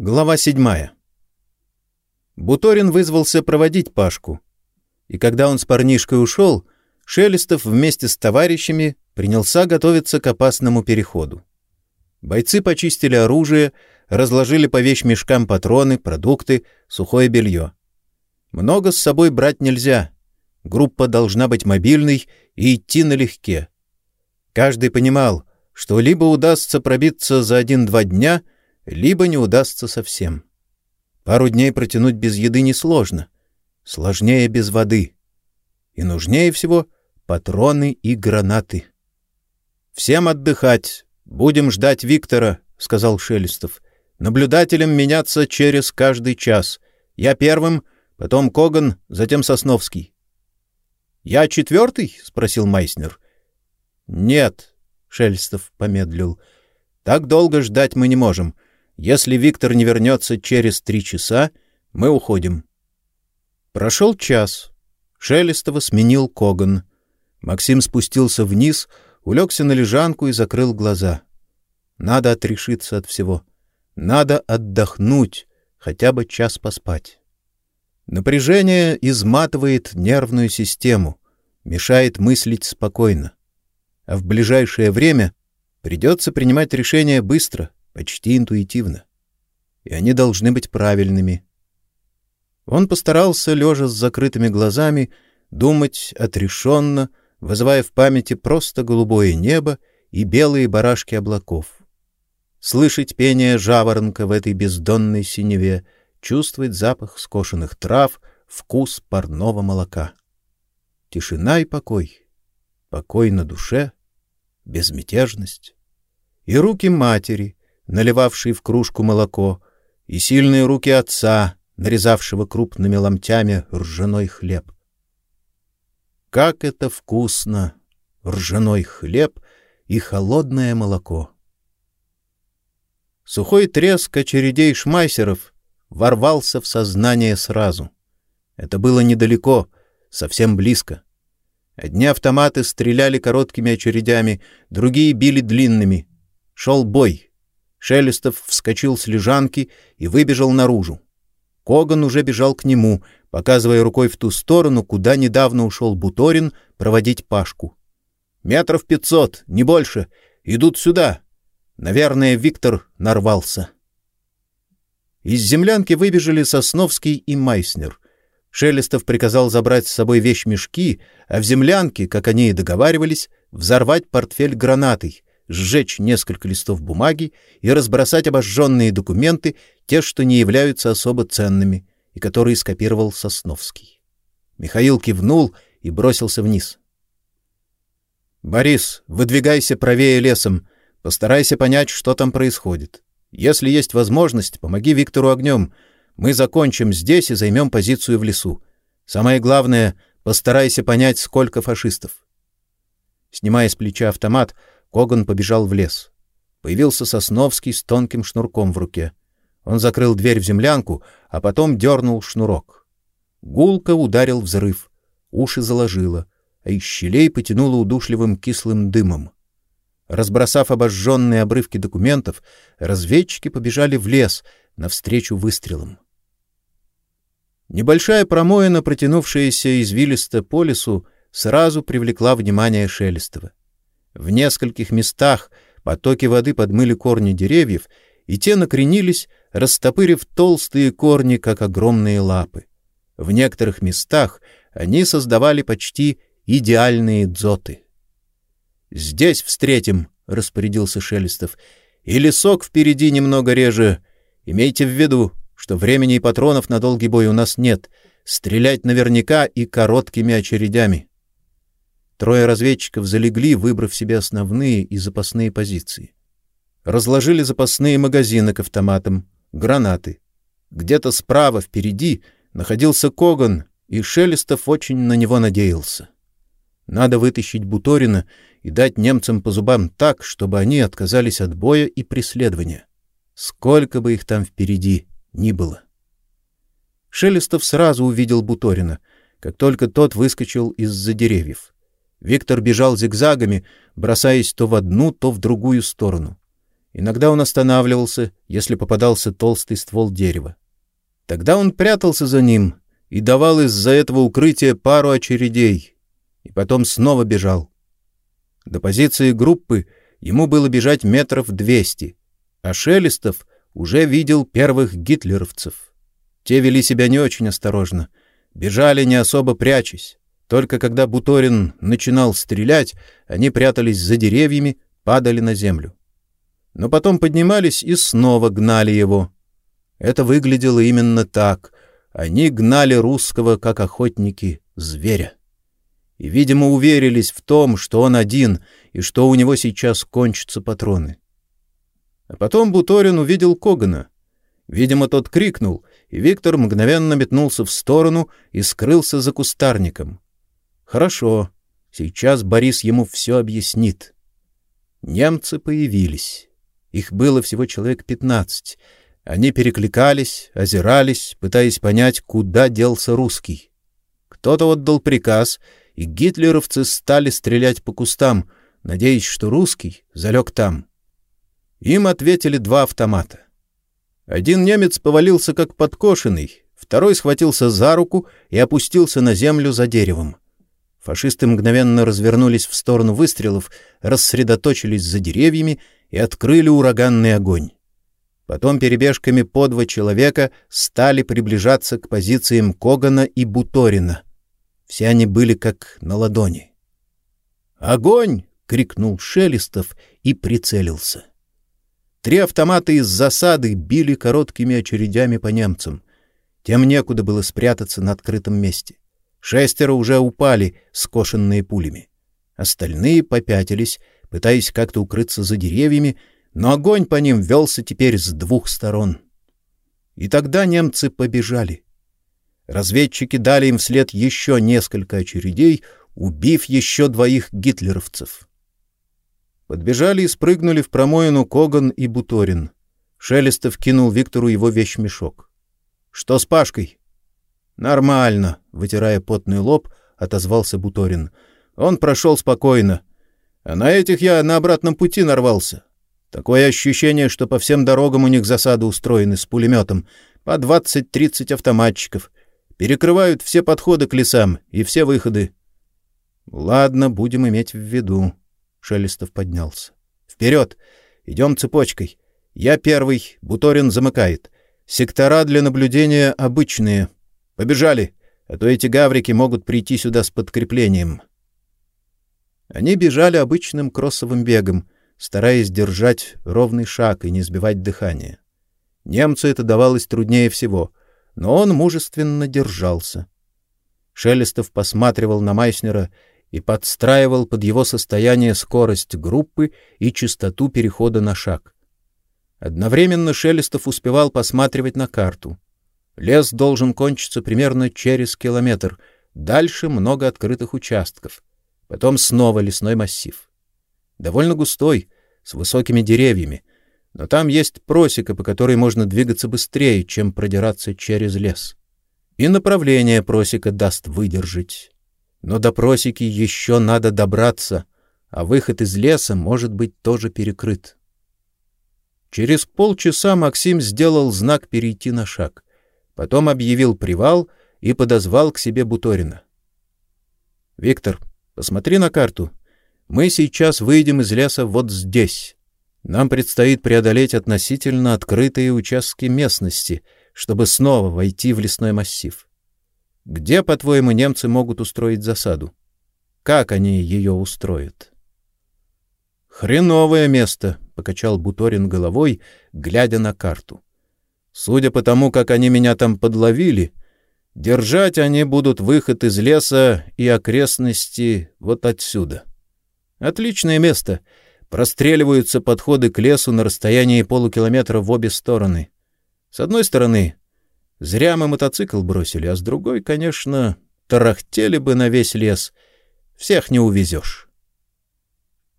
Глава седьмая. Буторин вызвался проводить Пашку. И когда он с парнишкой ушел, Шелестов вместе с товарищами принялся готовиться к опасному переходу. Бойцы почистили оружие, разложили по вещмешкам патроны, продукты, сухое белье. Много с собой брать нельзя. Группа должна быть мобильной и идти налегке. Каждый понимал, что либо удастся пробиться за один-два дня — либо не удастся совсем. Пару дней протянуть без еды несложно, сложнее без воды. И нужнее всего патроны и гранаты. «Всем отдыхать, будем ждать Виктора», — сказал Шелестов. «Наблюдателям меняться через каждый час. Я первым, потом Коган, затем Сосновский». «Я четвертый?» — спросил Майснер. «Нет», — Шелестов помедлил. «Так долго ждать мы не можем. Если Виктор не вернется через три часа, мы уходим. Прошел час. Шелестова сменил Коган. Максим спустился вниз, улегся на лежанку и закрыл глаза. Надо отрешиться от всего. Надо отдохнуть, хотя бы час поспать. Напряжение изматывает нервную систему, мешает мыслить спокойно. А в ближайшее время придется принимать решения быстро, почти интуитивно. И они должны быть правильными. Он постарался, лежа с закрытыми глазами, думать отрешенно, вызывая в памяти просто голубое небо и белые барашки облаков. Слышать пение жаворонка в этой бездонной синеве, чувствовать запах скошенных трав, вкус парного молока. Тишина и покой. Покой на душе, безмятежность. И руки матери, наливавший в кружку молоко, и сильные руки отца, нарезавшего крупными ломтями ржаной хлеб. Как это вкусно! Ржаной хлеб и холодное молоко. Сухой треск очередей шмайсеров ворвался в сознание сразу. Это было недалеко, совсем близко. Одни автоматы стреляли короткими очередями, другие били длинными. Шел бой — Шелестов вскочил с лежанки и выбежал наружу. Коган уже бежал к нему, показывая рукой в ту сторону, куда недавно ушел Буторин проводить Пашку. «Метров пятьсот, не больше. Идут сюда». Наверное, Виктор нарвался. Из землянки выбежали Сосновский и Майснер. Шелестов приказал забрать с собой вещмешки, а в землянке, как они и договаривались, взорвать портфель гранатой — сжечь несколько листов бумаги и разбросать обожженные документы, те, что не являются особо ценными, и которые скопировал Сосновский. Михаил кивнул и бросился вниз. «Борис, выдвигайся правее лесом, постарайся понять, что там происходит. Если есть возможность, помоги Виктору огнем. Мы закончим здесь и займем позицию в лесу. Самое главное — постарайся понять, сколько фашистов». Снимая с плеча автомат, Коган побежал в лес. Появился Сосновский с тонким шнурком в руке. Он закрыл дверь в землянку, а потом дернул шнурок. Гулко ударил взрыв. Уши заложило, а из щелей потянуло удушливым кислым дымом. Разбросав обожженные обрывки документов, разведчики побежали в лес навстречу выстрелам. Небольшая промоина, протянувшаяся извилисто по лесу, сразу привлекла внимание Шелестова. В нескольких местах потоки воды подмыли корни деревьев, и те накренились, растопырив толстые корни, как огромные лапы. В некоторых местах они создавали почти идеальные дзоты. «Здесь встретим», — распорядился Шелестов, — «и лесок впереди немного реже. Имейте в виду, что времени и патронов на долгий бой у нас нет. Стрелять наверняка и короткими очередями». Трое разведчиков залегли, выбрав себе основные и запасные позиции. Разложили запасные магазины к автоматам, гранаты. Где-то справа впереди находился Коган, и Шелестов очень на него надеялся. Надо вытащить Буторина и дать немцам по зубам так, чтобы они отказались от боя и преследования. Сколько бы их там впереди ни было. Шелестов сразу увидел Буторина, как только тот выскочил из-за деревьев. Виктор бежал зигзагами, бросаясь то в одну, то в другую сторону. Иногда он останавливался, если попадался толстый ствол дерева. Тогда он прятался за ним и давал из-за этого укрытия пару очередей, и потом снова бежал. До позиции группы ему было бежать метров двести, а Шелестов уже видел первых гитлеровцев. Те вели себя не очень осторожно, бежали не особо прячась. Только когда Буторин начинал стрелять, они прятались за деревьями, падали на землю. Но потом поднимались и снова гнали его. Это выглядело именно так. Они гнали русского, как охотники, зверя. И, видимо, уверились в том, что он один и что у него сейчас кончатся патроны. А потом Буторин увидел Когана. Видимо, тот крикнул, и Виктор мгновенно метнулся в сторону и скрылся за кустарником. Хорошо, сейчас Борис ему все объяснит. Немцы появились. Их было всего человек пятнадцать. Они перекликались, озирались, пытаясь понять, куда делся русский. Кто-то отдал приказ, и гитлеровцы стали стрелять по кустам, надеясь, что русский залег там. Им ответили два автомата. Один немец повалился как подкошенный, второй схватился за руку и опустился на землю за деревом. Фашисты мгновенно развернулись в сторону выстрелов, рассредоточились за деревьями и открыли ураганный огонь. Потом перебежками по два человека стали приближаться к позициям Когана и Буторина. Все они были как на ладони. «Огонь!» — крикнул Шелестов и прицелился. Три автомата из засады били короткими очередями по немцам. Тем некуда было спрятаться на открытом месте. Шестеро уже упали, скошенные пулями. Остальные попятились, пытаясь как-то укрыться за деревьями, но огонь по ним велся теперь с двух сторон. И тогда немцы побежали. Разведчики дали им вслед еще несколько очередей, убив еще двоих гитлеровцев. Подбежали и спрыгнули в промоину Коган и Буторин. Шелестов кинул Виктору его вещмешок. — Что с Пашкой? Нормально, вытирая потный лоб, отозвался Буторин. Он прошел спокойно. А на этих я на обратном пути нарвался. Такое ощущение, что по всем дорогам у них засады устроены с пулеметом. По двадцать-тридцать автоматчиков. Перекрывают все подходы к лесам и все выходы. Ладно, будем иметь в виду. Шелестов поднялся. Вперед! Идем цепочкой. Я первый, Буторин замыкает. Сектора для наблюдения обычные — Побежали, а то эти гаврики могут прийти сюда с подкреплением. Они бежали обычным кроссовым бегом, стараясь держать ровный шаг и не сбивать дыхание. Немцу это давалось труднее всего, но он мужественно держался. Шелестов посматривал на Майснера и подстраивал под его состояние скорость группы и частоту перехода на шаг. Одновременно Шелестов успевал посматривать на карту. Лес должен кончиться примерно через километр. Дальше много открытых участков. Потом снова лесной массив. Довольно густой, с высокими деревьями. Но там есть просека, по которой можно двигаться быстрее, чем продираться через лес. И направление просека даст выдержать. Но до просеки еще надо добраться, а выход из леса может быть тоже перекрыт. Через полчаса Максим сделал знак перейти на шаг. Потом объявил привал и подозвал к себе Буторина. «Виктор, посмотри на карту. Мы сейчас выйдем из леса вот здесь. Нам предстоит преодолеть относительно открытые участки местности, чтобы снова войти в лесной массив. Где, по-твоему, немцы могут устроить засаду? Как они ее устроят?» «Хреновое место», — покачал Буторин головой, глядя на карту. Судя по тому, как они меня там подловили, держать они будут выход из леса и окрестности вот отсюда. Отличное место. Простреливаются подходы к лесу на расстоянии полукилометра в обе стороны. С одной стороны, зря мы мотоцикл бросили, а с другой, конечно, тарахтели бы на весь лес. Всех не увезешь.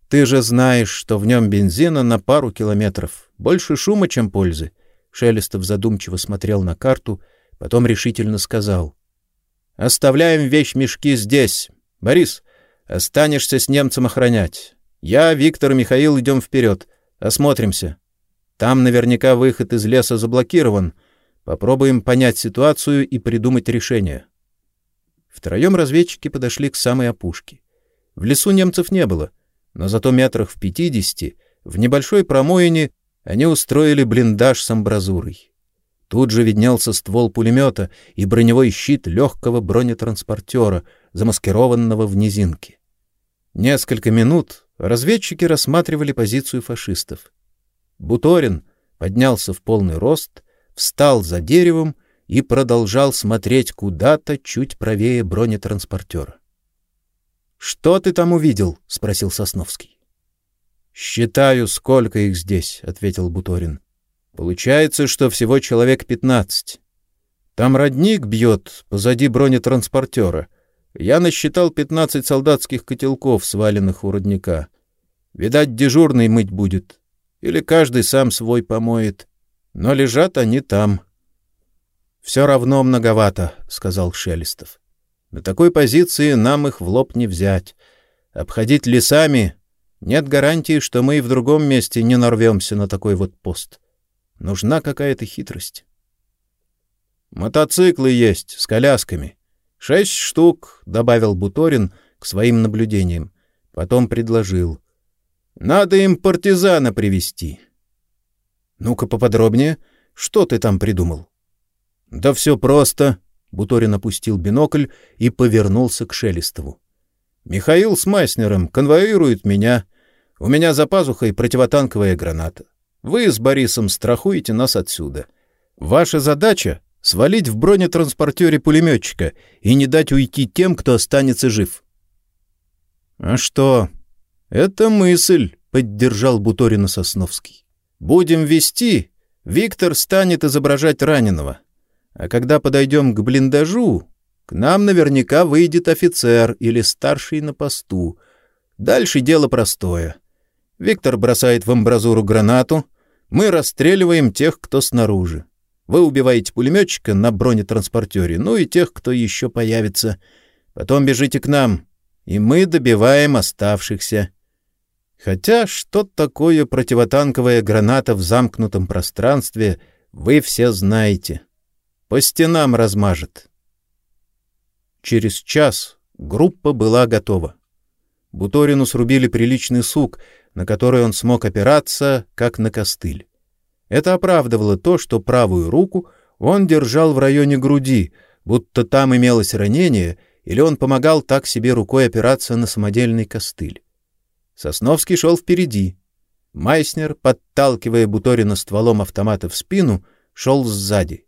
Ты же знаешь, что в нем бензина на пару километров. Больше шума, чем пользы. Шелестов задумчиво смотрел на карту, потом решительно сказал. — Оставляем вещь-мешки здесь. Борис, останешься с немцем охранять. Я, Виктор и Михаил идем вперед. Осмотримся. Там наверняка выход из леса заблокирован. Попробуем понять ситуацию и придумать решение. Втроем разведчики подошли к самой опушке. В лесу немцев не было, но зато метрах в пятидесяти, в небольшой промоине, они устроили блиндаж с амбразурой. Тут же виднелся ствол пулемета и броневой щит легкого бронетранспортера, замаскированного в низинке. Несколько минут разведчики рассматривали позицию фашистов. Буторин поднялся в полный рост, встал за деревом и продолжал смотреть куда-то чуть правее бронетранспортера. «Что ты там увидел?» — спросил Сосновский. «Считаю, сколько их здесь», — ответил Буторин. «Получается, что всего человек пятнадцать. Там родник бьет позади бронетранспортера. Я насчитал пятнадцать солдатских котелков, сваленных у родника. Видать, дежурный мыть будет. Или каждый сам свой помоет. Но лежат они там». «Все равно многовато», — сказал Шелестов. На такой позиции нам их в лоб не взять. Обходить лесами нет гарантии, что мы и в другом месте не нарвемся на такой вот пост. Нужна какая-то хитрость. Мотоциклы есть с колясками. Шесть штук, — добавил Буторин к своим наблюдениям. Потом предложил. Надо им партизана привести. Ну-ка поподробнее. Что ты там придумал? Да все просто. Буторин опустил бинокль и повернулся к Шелестову. «Михаил с Майснером конвоирует меня. У меня за пазухой противотанковая граната. Вы с Борисом страхуете нас отсюда. Ваша задача — свалить в бронетранспортере пулеметчика и не дать уйти тем, кто останется жив». «А что?» «Это мысль», — поддержал Буторина Сосновский. «Будем вести, Виктор станет изображать раненого. А когда подойдем к блиндажу, к нам наверняка выйдет офицер или старший на посту. Дальше дело простое. Виктор бросает в амбразуру гранату, мы расстреливаем тех, кто снаружи. Вы убиваете пулеметчика на бронетранспортере, ну и тех, кто еще появится. Потом бежите к нам, и мы добиваем оставшихся. Хотя что такое противотанковая граната в замкнутом пространстве, вы все знаете. По стенам размажет. Через час группа была готова. Буторину срубили приличный сук, на который он смог опираться, как на костыль. Это оправдывало то, что правую руку он держал в районе груди, будто там имелось ранение, или он помогал так себе рукой опираться на самодельный костыль. Сосновский шел впереди. Майснер, подталкивая Буторина стволом автомата в спину, шел сзади.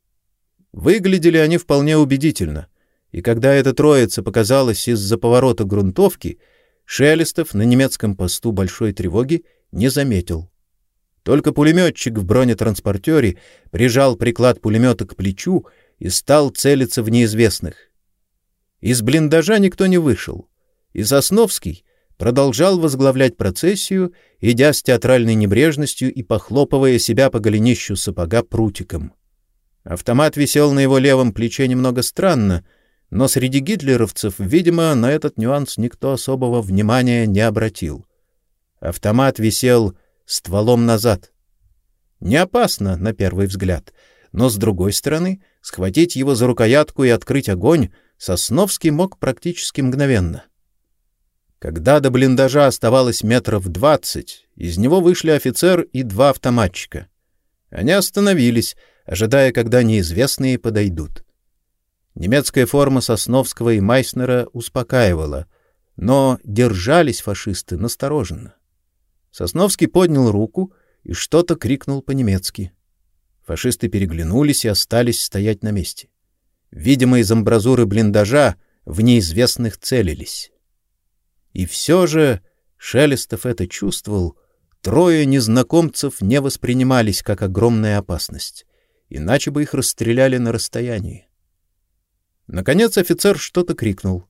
Выглядели они вполне убедительно, и когда эта троица показалась из-за поворота грунтовки, Шелестов на немецком посту большой тревоги не заметил. Только пулеметчик в бронетранспортере прижал приклад пулемета к плечу и стал целиться в неизвестных. Из блиндажа никто не вышел, и Сосновский продолжал возглавлять процессию, идя с театральной небрежностью и похлопывая себя по голенищу сапога прутиком. Автомат висел на его левом плече немного странно, но среди гитлеровцев, видимо, на этот нюанс никто особого внимания не обратил. Автомат висел стволом назад. Не опасно, на первый взгляд, но, с другой стороны, схватить его за рукоятку и открыть огонь Сосновский мог практически мгновенно. Когда до блиндажа оставалось метров двадцать, из него вышли офицер и два автоматчика. Они остановились, ожидая, когда неизвестные подойдут. Немецкая форма Сосновского и Майснера успокаивала, но держались фашисты настороженно. Сосновский поднял руку и что-то крикнул по-немецки. Фашисты переглянулись и остались стоять на месте. Видимо, из амбразуры блиндажа в неизвестных целились. И все же Шелестов это чувствовал, трое незнакомцев не воспринимались как огромная опасность иначе бы их расстреляли на расстоянии. Наконец офицер что-то крикнул.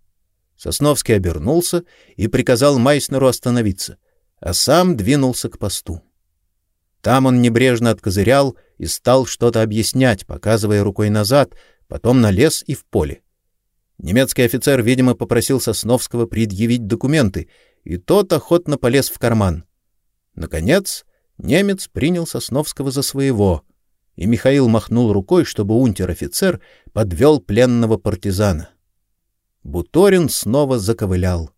Сосновский обернулся и приказал Майснеру остановиться, а сам двинулся к посту. Там он небрежно откозырял и стал что-то объяснять, показывая рукой назад, потом на лес и в поле. Немецкий офицер, видимо, попросил Сосновского предъявить документы, и тот охотно полез в карман. Наконец, немец принял Сосновского за своего, и Михаил махнул рукой, чтобы унтер-офицер подвел пленного партизана. Буторин снова заковылял.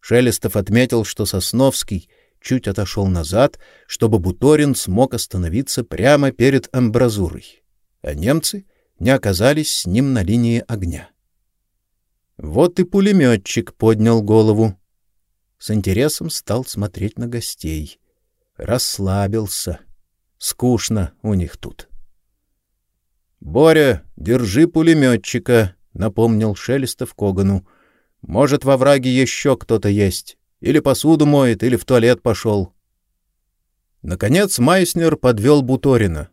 Шелестов отметил, что Сосновский чуть отошел назад, чтобы Буторин смог остановиться прямо перед амбразурой, а немцы не оказались с ним на линии огня. Вот и пулеметчик поднял голову. С интересом стал смотреть на гостей. Расслабился. Скучно у них тут. «Боря, держи пулеметчика», — напомнил Шелестов Когану. «Может, во враге еще кто-то есть. Или посуду моет, или в туалет пошел». Наконец Майснер подвел Буторина.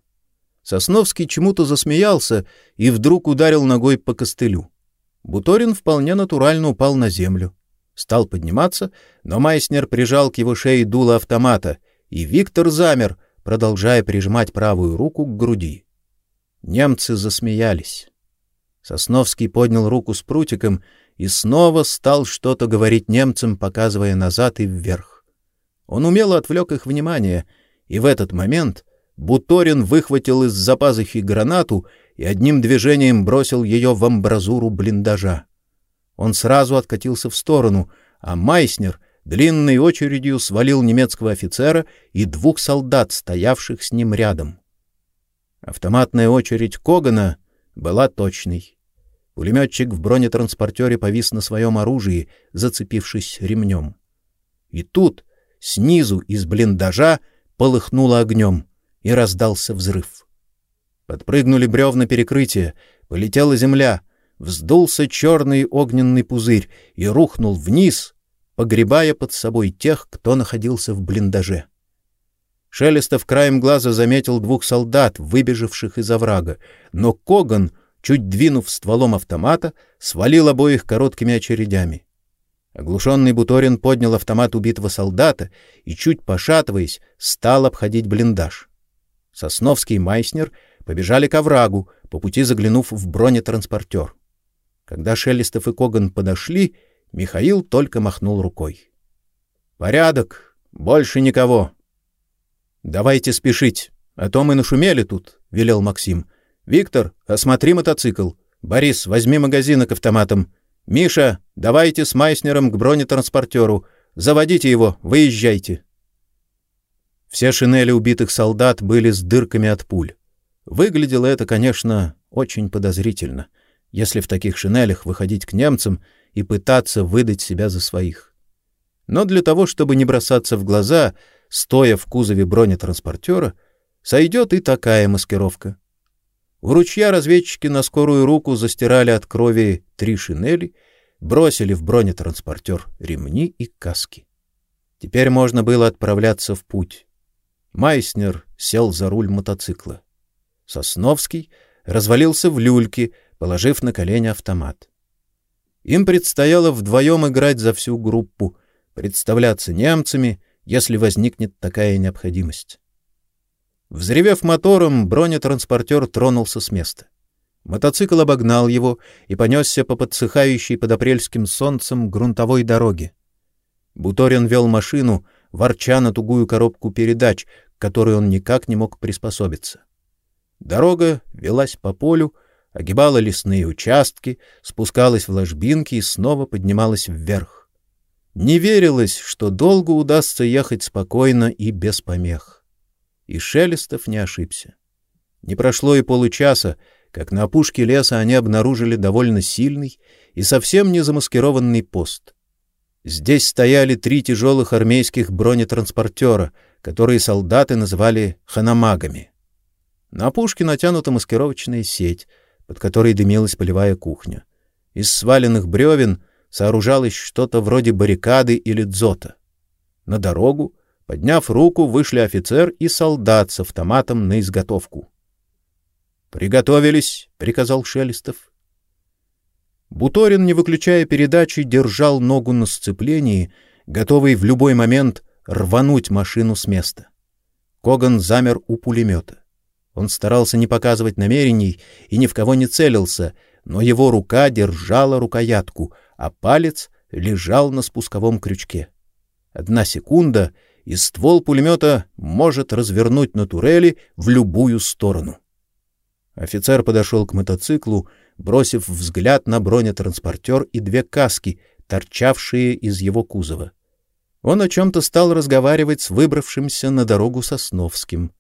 Сосновский чему-то засмеялся и вдруг ударил ногой по костылю. Буторин вполне натурально упал на землю. Стал подниматься, но Майснер прижал к его шее дуло автомата, и Виктор замер, продолжая прижимать правую руку к груди. Немцы засмеялись. Сосновский поднял руку с прутиком и снова стал что-то говорить немцам, показывая назад и вверх. Он умело отвлек их внимание, и в этот момент Буторин выхватил из-за пазухи гранату и одним движением бросил ее в амбразуру блиндажа. Он сразу откатился в сторону, а Майснер длинной очередью свалил немецкого офицера и двух солдат, стоявших с ним рядом. Автоматная очередь Когана была точной. Пулеметчик в бронетранспортере повис на своем оружии, зацепившись ремнем. И тут снизу из блиндажа полыхнуло огнем, и раздался взрыв. Подпрыгнули бревна перекрытия, полетела земля, вздулся черный огненный пузырь и рухнул вниз, погребая под собой тех, кто находился в блиндаже. Шелестов краем глаза заметил двух солдат, выбежавших из оврага, но Коган, чуть двинув стволом автомата, свалил обоих короткими очередями. Оглушенный Буторин поднял автомат убитого солдата и, чуть пошатываясь, стал обходить блиндаж. Сосновский Майснер побежали к оврагу, по пути заглянув в бронетранспортер. Когда Шелестов и Коган подошли, Михаил только махнул рукой. «Порядок, больше никого». «Давайте спешить, а то мы нашумели тут», — велел Максим. «Виктор, осмотри мотоцикл. Борис, возьми магазины к автоматам. Миша, давайте с Майснером к бронетранспортеру. Заводите его, выезжайте». Все шинели убитых солдат были с дырками от пуль. Выглядело это, конечно, очень подозрительно, если в таких шинелях выходить к немцам и пытаться выдать себя за своих. Но для того, чтобы не бросаться в глаза, стоя в кузове бронетранспортера, сойдет и такая маскировка. У ручья разведчики на скорую руку застирали от крови три шинели, бросили в бронетранспортер ремни и каски. Теперь можно было отправляться в путь. Майснер сел за руль мотоцикла. Сосновский развалился в люльке, положив на колени автомат. Им предстояло вдвоем играть за всю группу, представляться немцами, если возникнет такая необходимость. Взревев мотором, бронетранспортер тронулся с места. Мотоцикл обогнал его и понесся по подсыхающей под апрельским солнцем грунтовой дороге. Буторин вел машину, ворча на тугую коробку передач, к которой он никак не мог приспособиться. Дорога велась по полю, огибала лесные участки, спускалась в ложбинки и снова поднималась вверх. Не верилось, что долго удастся ехать спокойно и без помех. И Шелестов не ошибся. Не прошло и получаса, как на опушке леса они обнаружили довольно сильный и совсем не замаскированный пост. Здесь стояли три тяжелых армейских бронетранспортера, которые солдаты называли ханамагами. На опушке натянута маскировочная сеть, под которой дымилась полевая кухня. Из сваленных бревен сооружалось что-то вроде баррикады или дзота. На дорогу, подняв руку, вышли офицер и солдат с автоматом на изготовку. «Приготовились!» — приказал Шелестов. Буторин, не выключая передачи, держал ногу на сцеплении, готовый в любой момент рвануть машину с места. Коган замер у пулемета. Он старался не показывать намерений и ни в кого не целился, но его рука держала рукоятку, а палец лежал на спусковом крючке. Одна секунда, и ствол пулемета может развернуть на турели в любую сторону. Офицер подошел к мотоциклу, бросив взгляд на бронетранспортер и две каски, торчавшие из его кузова. Он о чем-то стал разговаривать с выбравшимся на дорогу Сосновским.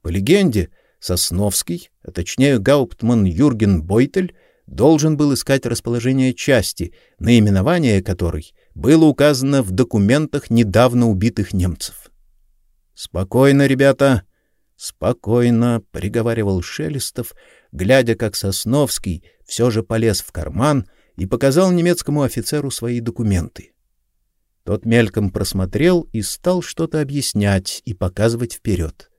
По легенде, Сосновский, а точнее гауптман Юрген Бойтель, должен был искать расположение части, наименование которой было указано в документах недавно убитых немцев. «Спокойно, ребята, спокойно», — приговаривал Шелестов, глядя, как Сосновский все же полез в карман и показал немецкому офицеру свои документы. Тот мельком просмотрел и стал что-то объяснять и показывать вперед.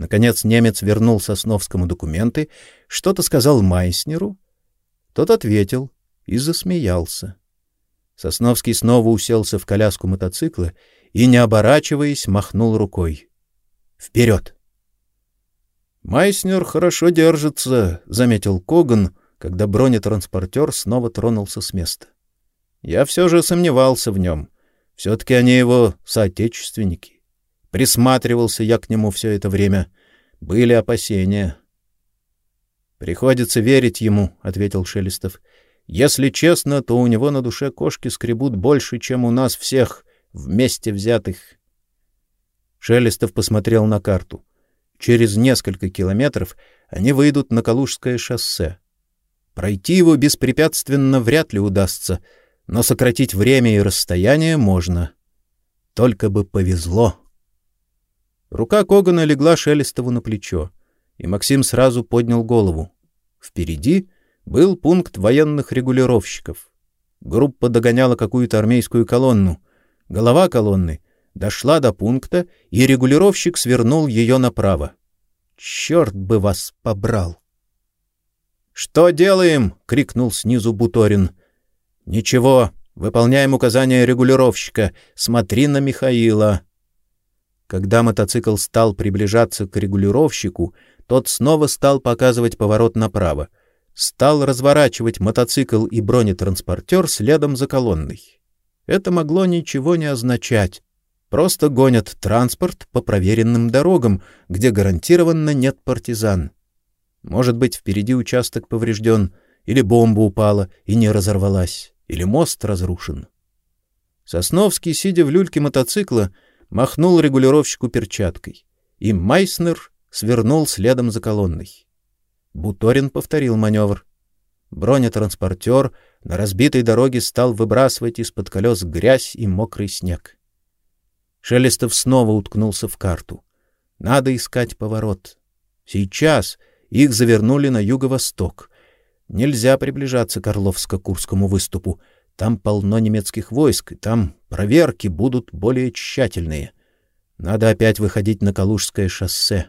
Наконец немец вернул Сосновскому документы, что-то сказал Майснеру. Тот ответил и засмеялся. Сосновский снова уселся в коляску мотоцикла и, не оборачиваясь, махнул рукой. «Вперед!» «Майснер хорошо держится», — заметил Коган, когда бронетранспортер снова тронулся с места. «Я все же сомневался в нем. Все-таки они его соотечественники. Присматривался я к нему все это время. Были опасения. «Приходится верить ему», — ответил Шелестов. «Если честно, то у него на душе кошки скребут больше, чем у нас всех, вместе взятых». Шелестов посмотрел на карту. Через несколько километров они выйдут на Калужское шоссе. Пройти его беспрепятственно вряд ли удастся — но сократить время и расстояние можно. Только бы повезло. Рука Когана легла Шелестову на плечо, и Максим сразу поднял голову. Впереди был пункт военных регулировщиков. Группа догоняла какую-то армейскую колонну. Голова колонны дошла до пункта, и регулировщик свернул ее направо. Черт бы вас побрал! «Что делаем?» — крикнул снизу Буторин. Ничего, выполняем указания регулировщика. Смотри на Михаила. Когда мотоцикл стал приближаться к регулировщику, тот снова стал показывать поворот направо. Стал разворачивать мотоцикл и бронетранспортер следом за колонной. Это могло ничего не означать. Просто гонят транспорт по проверенным дорогам, где гарантированно нет партизан. Может быть, впереди участок поврежден, или бомба упала и не разорвалась или мост разрушен. Сосновский, сидя в люльке мотоцикла, махнул регулировщику перчаткой, и Майснер свернул следом за колонной. Буторин повторил маневр. Бронетранспортер на разбитой дороге стал выбрасывать из-под колес грязь и мокрый снег. Шелестов снова уткнулся в карту. Надо искать поворот. Сейчас их завернули на юго-восток. Нельзя приближаться к Орловско-Курскому выступу. Там полно немецких войск, и там проверки будут более тщательные. Надо опять выходить на Калужское шоссе.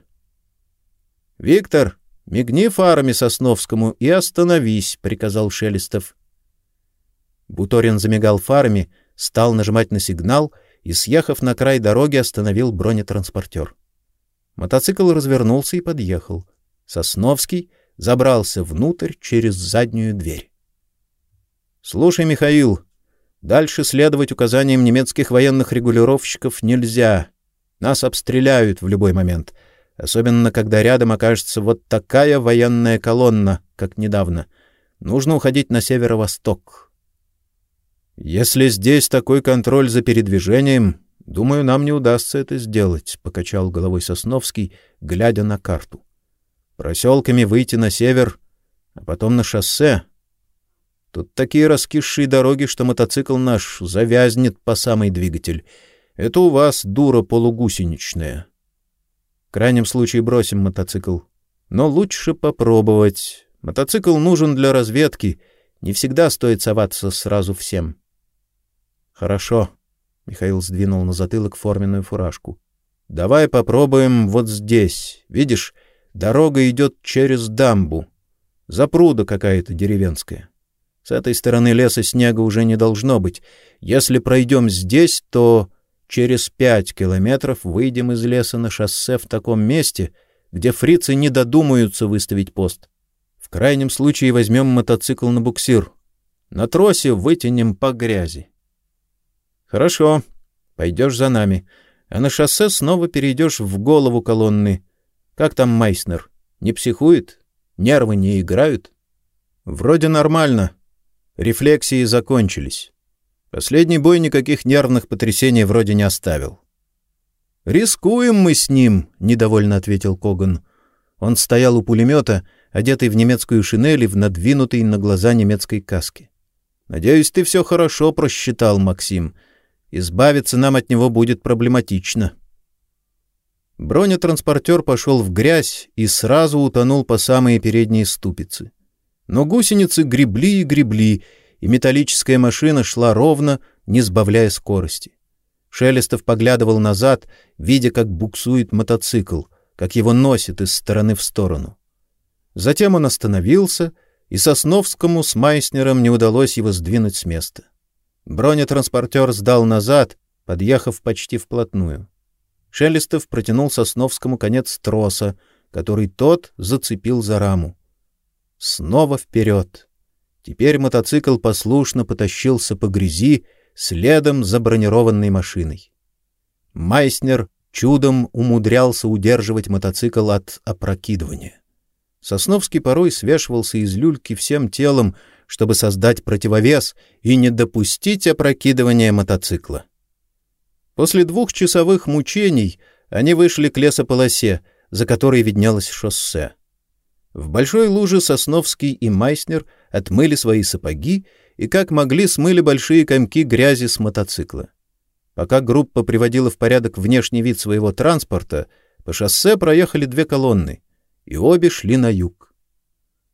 — Виктор, мигни фарами Сосновскому и остановись, — приказал Шелестов. Буторин замигал фарами, стал нажимать на сигнал и, съехав на край дороги, остановил бронетранспортер. Мотоцикл развернулся и подъехал. Сосновский — забрался внутрь через заднюю дверь. «Слушай, Михаил, дальше следовать указаниям немецких военных регулировщиков нельзя. Нас обстреляют в любой момент, особенно когда рядом окажется вот такая военная колонна, как недавно. Нужно уходить на северо-восток». «Если здесь такой контроль за передвижением, думаю, нам не удастся это сделать», — покачал головой Сосновский, глядя на карту проселками выйти на север, а потом на шоссе. Тут такие раскисшие дороги, что мотоцикл наш завязнет по самый двигатель. Это у вас дура полугусеничная. В крайнем случае бросим мотоцикл. Но лучше попробовать. Мотоцикл нужен для разведки. Не всегда стоит соваться сразу всем. Хорошо. Михаил сдвинул на затылок форменную фуражку. Давай попробуем вот здесь. Видишь, Дорога идет через дамбу. Запруда какая-то деревенская. С этой стороны леса снега уже не должно быть. Если пройдем здесь, то через пять километров выйдем из леса на шоссе в таком месте, где фрицы не додумаются выставить пост. В крайнем случае возьмем мотоцикл на буксир. На тросе вытянем по грязи. Хорошо, пойдешь за нами. а на шоссе снова перейдешь в голову колонны. Как там Майснер? Не психует? Нервы не играют? Вроде нормально. Рефлексии закончились. Последний бой никаких нервных потрясений вроде не оставил. «Рискуем мы с ним», — недовольно ответил Коган. Он стоял у пулемета, одетый в немецкую шинель и в надвинутой на глаза немецкой каске. «Надеюсь, ты все хорошо просчитал, Максим. Избавиться нам от него будет проблематично». Бронетранспортер пошел в грязь и сразу утонул по самые передние ступицы. Но гусеницы гребли и гребли, и металлическая машина шла ровно, не сбавляя скорости. Шелестов поглядывал назад, видя, как буксует мотоцикл, как его носит из стороны в сторону. Затем он остановился, и Сосновскому с Майснером не удалось его сдвинуть с места. Бронетранспортер сдал назад, подъехав почти вплотную. Шелестов протянул Сосновскому конец троса, который тот зацепил за раму. Снова вперед. Теперь мотоцикл послушно потащился по грязи, следом за бронированной машиной. Майснер чудом умудрялся удерживать мотоцикл от опрокидывания. Сосновский порой свешивался из люльки всем телом, чтобы создать противовес и не допустить опрокидывания мотоцикла. После двухчасовых мучений они вышли к лесополосе, за которой виднелось шоссе. В большой луже Сосновский и Майснер отмыли свои сапоги и как могли смыли большие комки грязи с мотоцикла. Пока группа приводила в порядок внешний вид своего транспорта, по шоссе проехали две колонны, и обе шли на юг.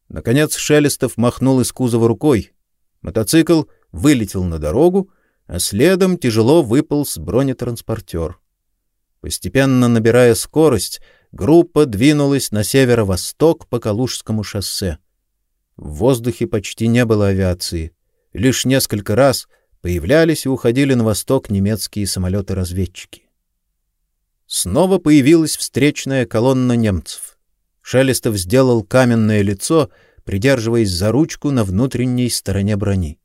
Наконец Шелестов махнул из кузова рукой. Мотоцикл вылетел на дорогу, а следом тяжело выполз бронетранспортер. Постепенно набирая скорость, группа двинулась на северо-восток по Калужскому шоссе. В воздухе почти не было авиации. Лишь несколько раз появлялись и уходили на восток немецкие самолеты-разведчики. Снова появилась встречная колонна немцев. Шелестов сделал каменное лицо, придерживаясь за ручку на внутренней стороне брони.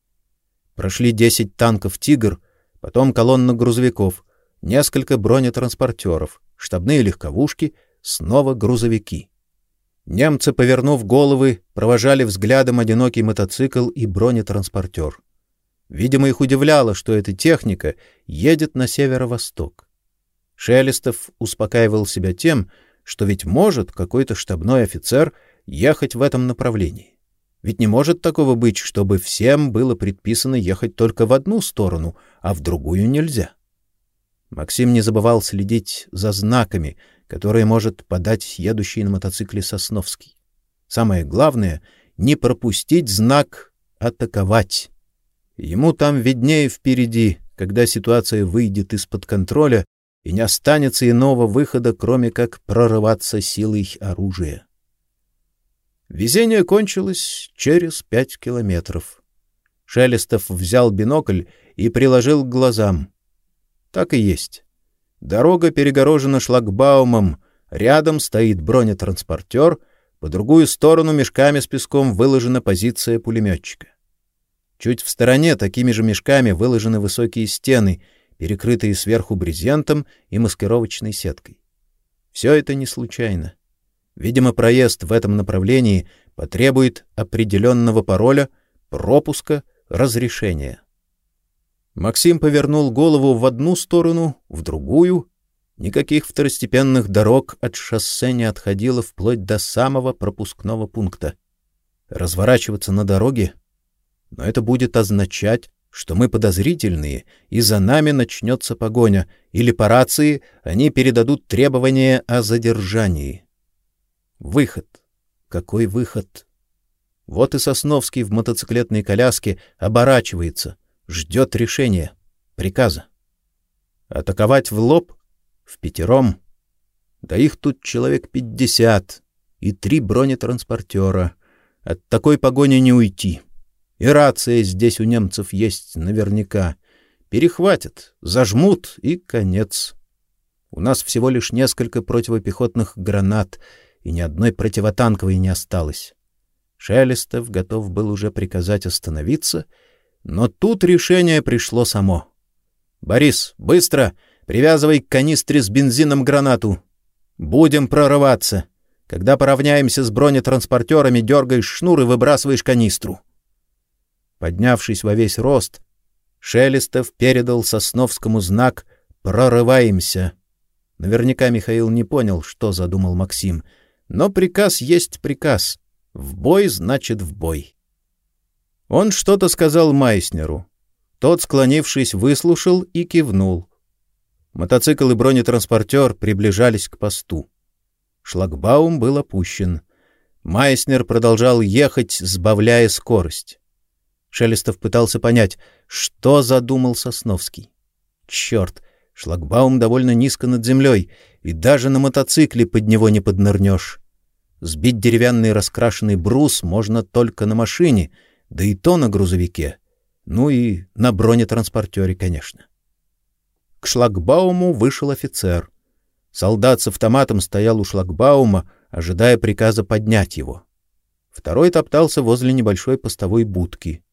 Прошли десять танков «Тигр», потом колонна грузовиков, несколько бронетранспортеров, штабные легковушки, снова грузовики. Немцы, повернув головы, провожали взглядом одинокий мотоцикл и бронетранспортер. Видимо, их удивляло, что эта техника едет на северо-восток. Шелестов успокаивал себя тем, что ведь может какой-то штабной офицер ехать в этом направлении. Ведь не может такого быть, чтобы всем было предписано ехать только в одну сторону, а в другую нельзя. Максим не забывал следить за знаками, которые может подать едущий на мотоцикле Сосновский. Самое главное — не пропустить знак «атаковать». Ему там виднее впереди, когда ситуация выйдет из-под контроля и не останется иного выхода, кроме как прорываться силой оружия. Везение кончилось через пять километров. Шелестов взял бинокль и приложил к глазам. Так и есть. Дорога перегорожена шлагбаумом, рядом стоит бронетранспортер, по другую сторону мешками с песком выложена позиция пулеметчика. Чуть в стороне такими же мешками выложены высокие стены, перекрытые сверху брезентом и маскировочной сеткой. Все это не случайно. Видимо, проезд в этом направлении потребует определенного пароля, пропуска, разрешения. Максим повернул голову в одну сторону, в другую. Никаких второстепенных дорог от шоссе не отходило вплоть до самого пропускного пункта. Разворачиваться на дороге? Но это будет означать, что мы подозрительные, и за нами начнется погоня, или по рации они передадут требования о задержании. Выход. Какой выход? Вот и Сосновский в мотоциклетной коляске оборачивается — ждет решения, приказа. Атаковать в лоб? В пятером? Да их тут человек пятьдесят и три бронетранспортера. От такой погони не уйти. И рация здесь у немцев есть наверняка. Перехватят, зажмут и конец. У нас всего лишь несколько противопехотных гранат, и ни одной противотанковой не осталось. Шелестов готов был уже приказать остановиться — но тут решение пришло само. «Борис, быстро! Привязывай к канистре с бензином гранату. Будем прорываться. Когда поравняемся с бронетранспортерами, дергаешь шнур и выбрасываешь канистру. Поднявшись во весь рост, Шелестов передал Сосновскому знак «Прорываемся». Наверняка Михаил не понял, что задумал Максим, но приказ есть приказ. В бой значит в бой. Он что-то сказал Майснеру. Тот, склонившись, выслушал и кивнул. Мотоцикл и бронетранспортер приближались к посту. Шлагбаум был опущен. Майснер продолжал ехать, сбавляя скорость. Шелестов пытался понять, что задумал Сосновский. Черт, шлагбаум довольно низко над землей, и даже на мотоцикле под него не поднырнешь. Сбить деревянный раскрашенный брус можно только на машине, да и то на грузовике. Ну и на бронетранспортере, конечно. К шлагбауму вышел офицер. Солдат с автоматом стоял у шлагбаума, ожидая приказа поднять его. Второй топтался возле небольшой постовой будки.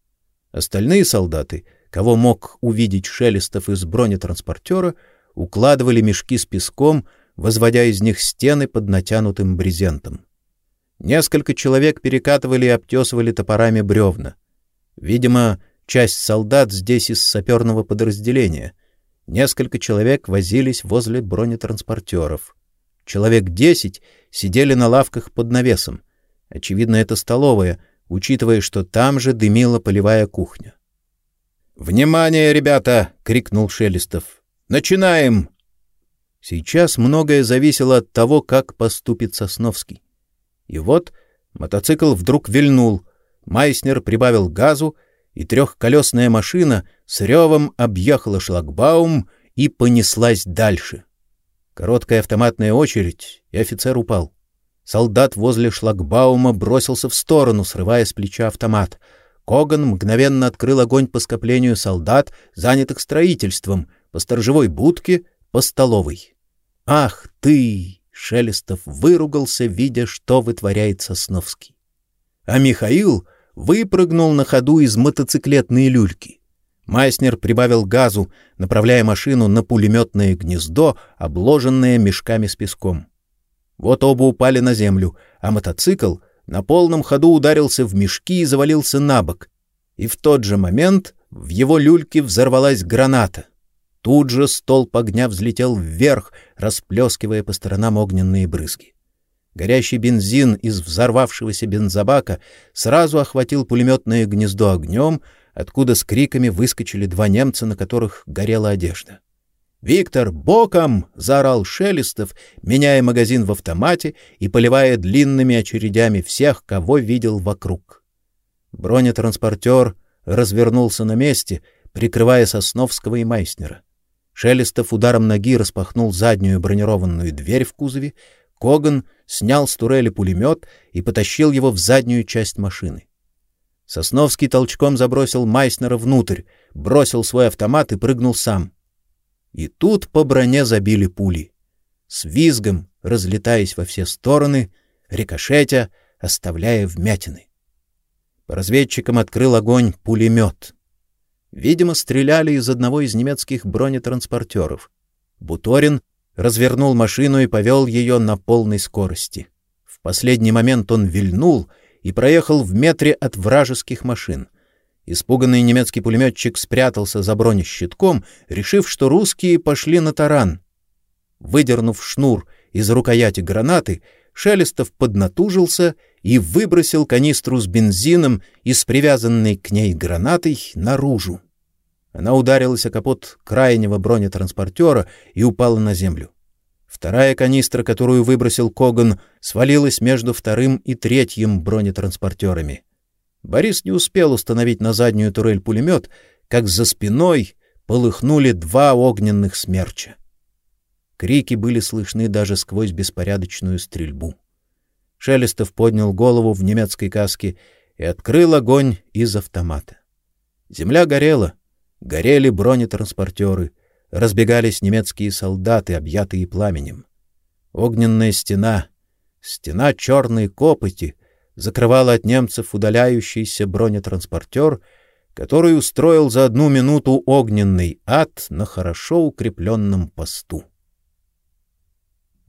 Остальные солдаты, кого мог увидеть Шелестов из бронетранспортера, укладывали мешки с песком, возводя из них стены под натянутым брезентом. Несколько человек перекатывали и обтесывали топорами бревна. Видимо, часть солдат здесь из саперного подразделения. Несколько человек возились возле бронетранспортеров. Человек десять сидели на лавках под навесом. Очевидно, это столовая, учитывая, что там же дымила полевая кухня. «Внимание, ребята!» — крикнул Шелестов. «Начинаем!» Сейчас многое зависело от того, как поступит Сосновский. И вот мотоцикл вдруг вильнул, Майснер прибавил газу, и трехколесная машина с ревом объехала шлагбаум и понеслась дальше. Короткая автоматная очередь, и офицер упал. Солдат возле шлагбаума бросился в сторону, срывая с плеча автомат. Коган мгновенно открыл огонь по скоплению солдат, занятых строительством, по сторожевой будке, по столовой. «Ах ты!» — Шелестов выругался, видя, что вытворяет Сосновский. А Михаил выпрыгнул на ходу из мотоциклетной люльки. Майснер прибавил газу, направляя машину на пулеметное гнездо, обложенное мешками с песком. Вот оба упали на землю, а мотоцикл на полном ходу ударился в мешки и завалился на бок. И в тот же момент в его люльке взорвалась граната. Тут же столб огня взлетел вверх, расплескивая по сторонам огненные брызги. Горящий бензин из взорвавшегося бензобака сразу охватил пулеметное гнездо огнем, откуда с криками выскочили два немца, на которых горела одежда. «Виктор, боком!» — заорал Шелестов, меняя магазин в автомате и поливая длинными очередями всех, кого видел вокруг. Бронетранспортер развернулся на месте, прикрывая Сосновского и Майснера. Шелестов ударом ноги распахнул заднюю бронированную дверь в кузове, Коган снял с турели пулемет и потащил его в заднюю часть машины. Сосновский толчком забросил Майснера внутрь, бросил свой автомат и прыгнул сам. И тут по броне забили пули. С визгом, разлетаясь во все стороны, рикошетя, оставляя вмятины. По разведчикам открыл огонь пулемет. Видимо, стреляли из одного из немецких бронетранспортеров. Буторин развернул машину и повел ее на полной скорости. В последний момент он вильнул и проехал в метре от вражеских машин. Испуганный немецкий пулеметчик спрятался за бронещитком, решив, что русские пошли на таран. Выдернув шнур из рукояти гранаты, Шелестов поднатужился и выбросил канистру с бензином и с привязанной к ней гранатой наружу. Она ударилась о капот крайнего бронетранспортера и упала на землю. Вторая канистра, которую выбросил Коган, свалилась между вторым и третьим бронетранспортерами. Борис не успел установить на заднюю турель пулемет, как за спиной полыхнули два огненных смерча. Крики были слышны даже сквозь беспорядочную стрельбу. Шелестов поднял голову в немецкой каске и открыл огонь из автомата. Земля горела, Горели бронетранспортеры, разбегались немецкие солдаты, объятые пламенем. Огненная стена, стена черной копоти, закрывала от немцев удаляющийся бронетранспортер, который устроил за одну минуту огненный ад на хорошо укрепленном посту.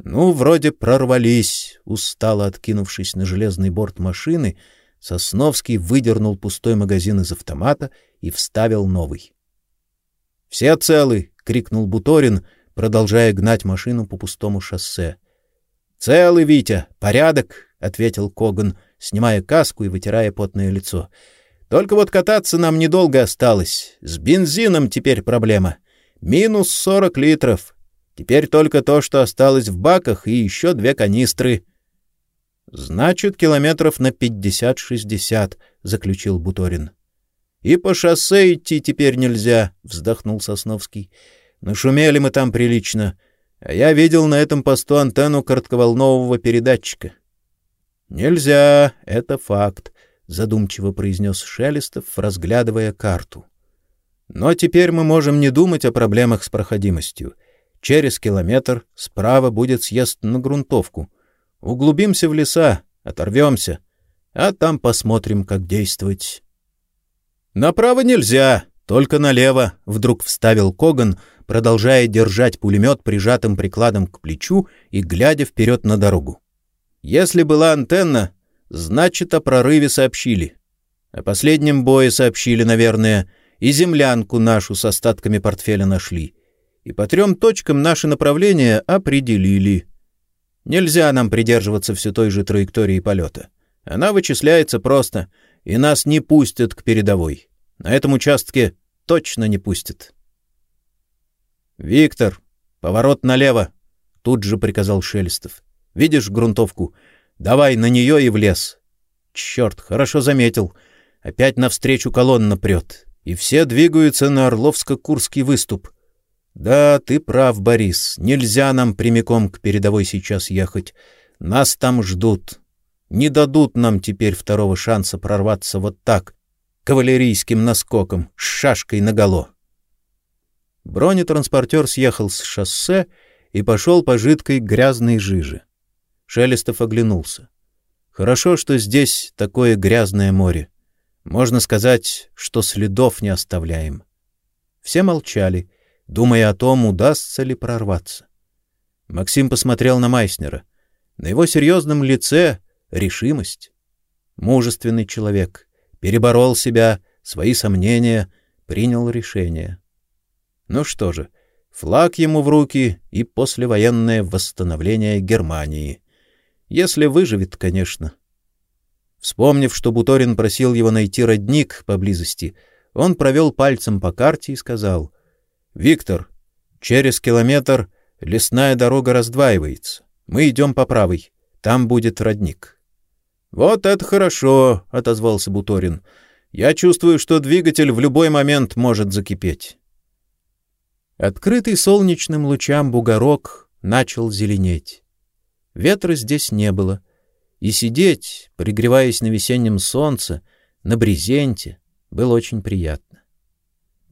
Ну, вроде прорвались, устало откинувшись на железный борт машины, Сосновский выдернул пустой магазин из автомата и вставил новый. Все целы, крикнул Буторин, продолжая гнать машину по пустому шоссе. Целый, Витя, порядок, ответил Коган, снимая каску и вытирая потное лицо. Только вот кататься нам недолго осталось. С бензином теперь проблема. Минус сорок литров. Теперь только то, что осталось в баках, и еще две канистры. Значит, километров на пятьдесят-шестьдесят, заключил Буторин. И по шоссе идти теперь нельзя, вздохнул Сосновский. Нашумели мы там прилично. А я видел на этом посту антенну коротковолнового передатчика. Нельзя, это факт задумчиво произнес Шелестов, разглядывая карту. Но теперь мы можем не думать о проблемах с проходимостью. Через километр справа будет съезд на грунтовку. Углубимся в леса, оторвемся, а там посмотрим, как действовать. Направо нельзя, только налево, вдруг вставил Коган, продолжая держать пулемет прижатым прикладом к плечу и глядя вперед на дорогу. Если была антенна, Значит, о прорыве сообщили. О последнем бое сообщили, наверное, и землянку нашу с остатками портфеля нашли. И по трем точкам наше направление определили. Нельзя нам придерживаться все той же траектории полета. Она вычисляется просто, и нас не пустят к передовой. На этом участке точно не пустят. Виктор, поворот налево, тут же приказал Шелестов. Видишь грунтовку? Давай на нее и в лес. Черт, хорошо заметил. Опять навстречу колонна прет, и все двигаются на Орловско-Курский выступ. Да, ты прав, Борис. Нельзя нам прямиком к передовой сейчас ехать. Нас там ждут. Не дадут нам теперь второго шанса прорваться вот так, кавалерийским наскоком, с шашкой наголо. Бронетранспортер съехал с шоссе и пошел по жидкой грязной жиже. Шелестов оглянулся. Хорошо, что здесь такое грязное море. Можно сказать, что следов не оставляем. Все молчали, думая о том, удастся ли прорваться. Максим посмотрел на Майснера. На его серьезном лице решимость. Мужественный человек, переборол себя, свои сомнения, принял решение. Ну что же, флаг ему в руки и послевоенное восстановление Германии. Если выживет, конечно. Вспомнив, что Буторин просил его найти родник поблизости, он провел пальцем по карте и сказал: "Виктор, через километр лесная дорога раздваивается. Мы идем по правой. Там будет родник". "Вот это хорошо", отозвался Буторин. "Я чувствую, что двигатель в любой момент может закипеть". Открытый солнечным лучам бугорок начал зеленеть. Ветра здесь не было, и сидеть, пригреваясь на весеннем солнце, на брезенте, было очень приятно.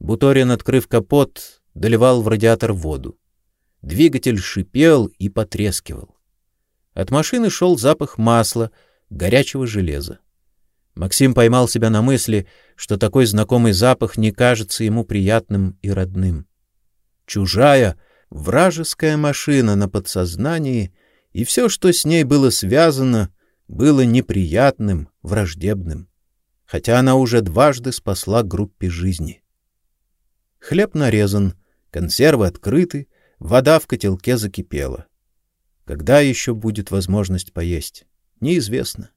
Буторин, открыв капот, доливал в радиатор воду. Двигатель шипел и потрескивал. От машины шел запах масла, горячего железа. Максим поймал себя на мысли, что такой знакомый запах не кажется ему приятным и родным. Чужая, вражеская машина на подсознании и все, что с ней было связано, было неприятным, враждебным, хотя она уже дважды спасла группе жизни. Хлеб нарезан, консервы открыты, вода в котелке закипела. Когда еще будет возможность поесть, неизвестно.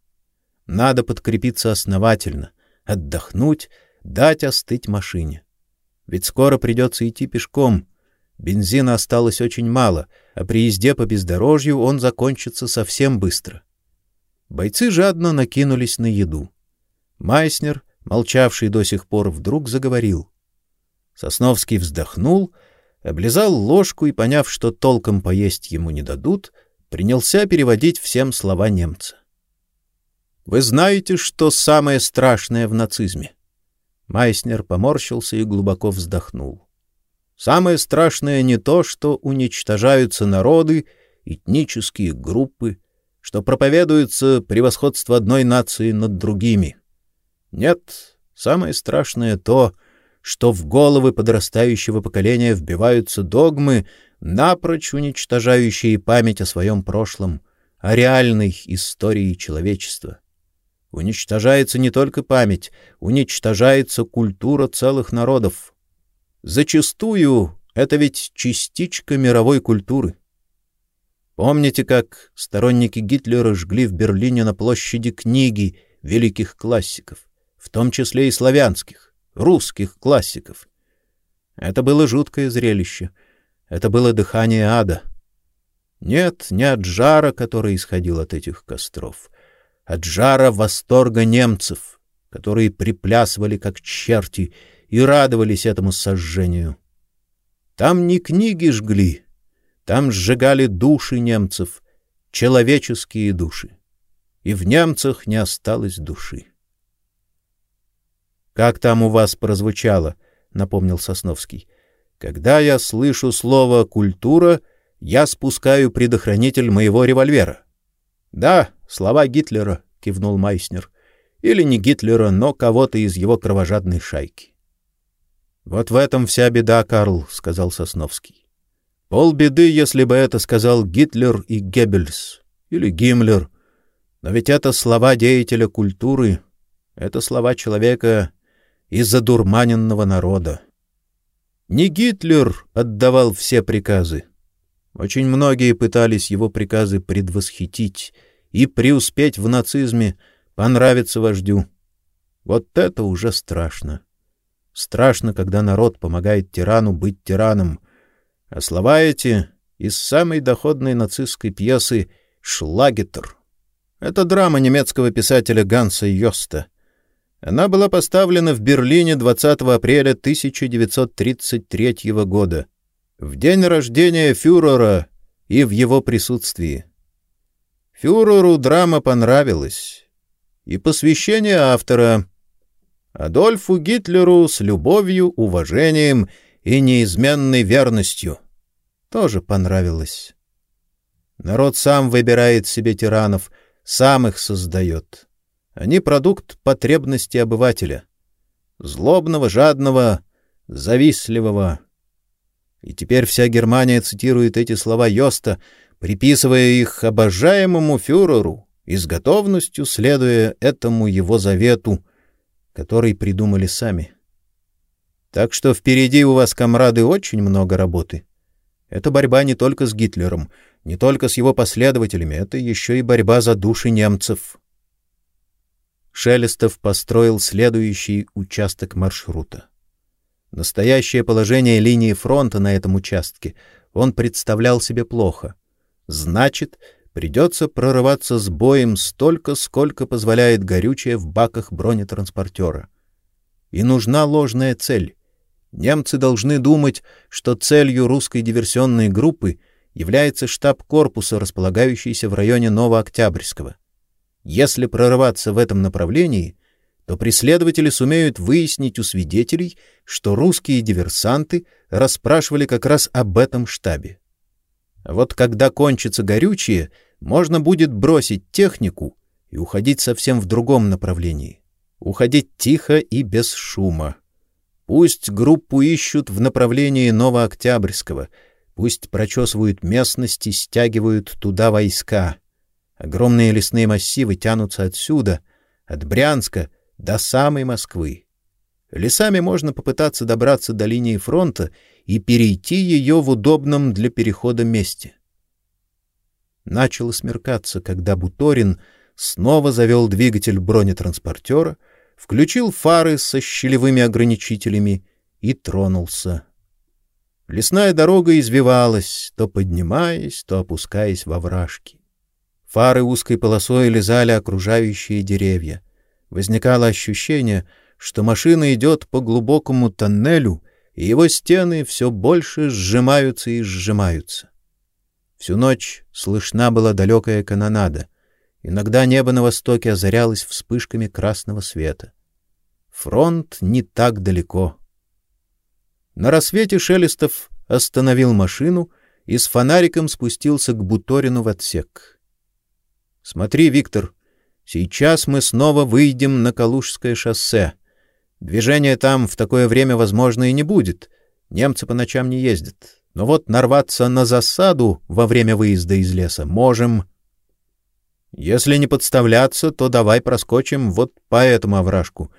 Надо подкрепиться основательно, отдохнуть, дать остыть машине. Ведь скоро придется идти пешком. Бензина осталось очень мало — а при езде по бездорожью он закончится совсем быстро. Бойцы жадно накинулись на еду. Майснер, молчавший до сих пор, вдруг заговорил. Сосновский вздохнул, облизал ложку и, поняв, что толком поесть ему не дадут, принялся переводить всем слова немца. Вы знаете, что самое страшное в нацизме? Майснер поморщился и глубоко вздохнул. Самое страшное не то, что уничтожаются народы, этнические группы, что проповедуется превосходство одной нации над другими. Нет, Самое страшное то, что в головы подрастающего поколения вбиваются догмы, напрочь уничтожающие память о своем прошлом, о реальной истории человечества. Уничтожается не только память, уничтожается культура целых народов. Зачастую это ведь частичка мировой культуры. Помните, как сторонники Гитлера жгли в Берлине на площади книги великих классиков, в том числе и славянских, русских классиков? Это было жуткое зрелище. Это было дыхание ада. Нет, не от жара, который исходил от этих костров, от жара восторга немцев, которые приплясывали как черти и радовались этому сожжению. Там не книги жгли, там сжигали души немцев, человеческие души. И в немцах не осталось души. Как там у вас прозвучало, напомнил Сосновский. Когда я слышу слово культура, я спускаю предохранитель моего револьвера. Да, слова Гитлера, кивнул Майснер. Или не Гитлера, но кого-то из его кровожадной шайки. Вот в этом вся беда, Карл, сказал Сосновский. Полбеды, если бы это сказал Гитлер и Геббельс или Гиммлер. Но ведь это слова деятеля культуры, это слова человека из задурманенного народа. Не Гитлер отдавал все приказы. Очень многие пытались его приказы предвосхитить и преуспеть в нацизме, понравиться вождю. Вот это уже страшно. Страшно, когда народ помогает тирану быть тираном. А слова эти из самой доходной нацистской пьесы «Шлагетер». Это драма немецкого писателя Ганса Йоста. Она была поставлена в Берлине 20 апреля 1933 года, в день рождения фюрера и в его присутствии. Фюреру драма понравилась. И посвящение автора Адольфу Гитлеру с любовью, уважением и неизменной верностью тоже понравилось. Народ сам выбирает себе тиранов, сам их создает. Они продукт потребности обывателя. Злобного, жадного, завистливого. И теперь вся Германия цитирует эти слова Йоста, приписывая их обожаемому фюреру и с готовностью следуя этому его завету — который придумали сами. Так что впереди у вас, комрады, очень много работы. Это борьба не только с Гитлером, не только с его последователями, это еще и борьба за души немцев. Шелестов построил следующий участок маршрута. Настоящее положение линии фронта на этом участке он представлял себе плохо. Значит, придется прорываться с боем столько, сколько позволяет горючее в баках бронетранспортера. И нужна ложная цель. Немцы должны думать, что целью русской диверсионной группы является штаб корпуса, располагающийся в районе Новооктябрьского. Если прорываться в этом направлении, то преследователи сумеют выяснить у свидетелей, что русские диверсанты расспрашивали как раз об этом штабе. Вот когда кончится горючее, можно будет бросить технику и уходить совсем в другом направлении. Уходить тихо и без шума. Пусть группу ищут в направлении Новооктябрьского, пусть прочесывают местности, стягивают туда войска. Огромные лесные массивы тянутся отсюда, от Брянска до самой Москвы. Лесами можно попытаться добраться до линии фронта и перейти ее в удобном для перехода месте. Начало смеркаться, когда Буторин снова завел двигатель бронетранспортера, включил фары со щелевыми ограничителями и тронулся. Лесная дорога извивалась, то поднимаясь, то опускаясь во вражки. Фары узкой полосой лизали окружающие деревья. Возникало ощущение, что машина идет по глубокому тоннелю, и его стены все больше сжимаются и сжимаются. Всю ночь слышна была далекая канонада. Иногда небо на востоке озарялось вспышками красного света. Фронт не так далеко. На рассвете Шелестов остановил машину и с фонариком спустился к Буторину в отсек. Смотри, Виктор, сейчас мы снова выйдем на Калужское шоссе. Движение там в такое время возможно и не будет. Немцы по ночам не ездят. Но вот нарваться на засаду во время выезда из леса можем. Если не подставляться, то давай проскочим вот по этому овражку.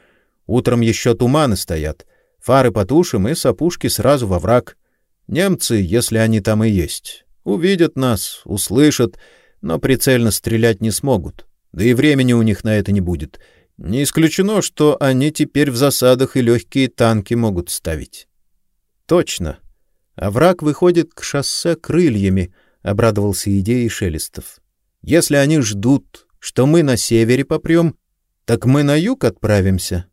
Утром еще туманы стоят. Фары потушим и с опушки сразу во враг. Немцы, если они там и есть, увидят нас, услышат, но прицельно стрелять не смогут. Да и времени у них на это не будет. Не исключено, что они теперь в засадах и легкие танки могут ставить. Точно. А враг выходит к шоссе крыльями, обрадовался идеей Шелестов. Если они ждут, что мы на севере попрем, так мы на юг отправимся.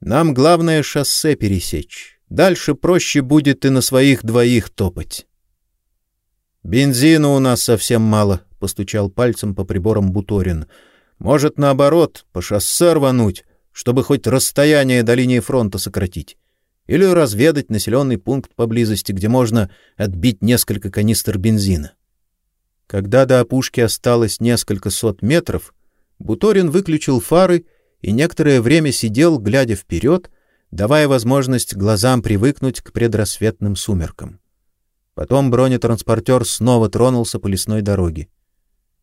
Нам главное шоссе пересечь. Дальше проще будет и на своих двоих топать. Бензина у нас совсем мало, постучал пальцем по приборам Буторин. Может, наоборот, по шоссе рвануть, чтобы хоть расстояние до линии фронта сократить. Или разведать населенный пункт поблизости, где можно отбить несколько канистр бензина. Когда до опушки осталось несколько сот метров, Буторин выключил фары и некоторое время сидел, глядя вперед, давая возможность глазам привыкнуть к предрассветным сумеркам. Потом бронетранспортер снова тронулся по лесной дороге.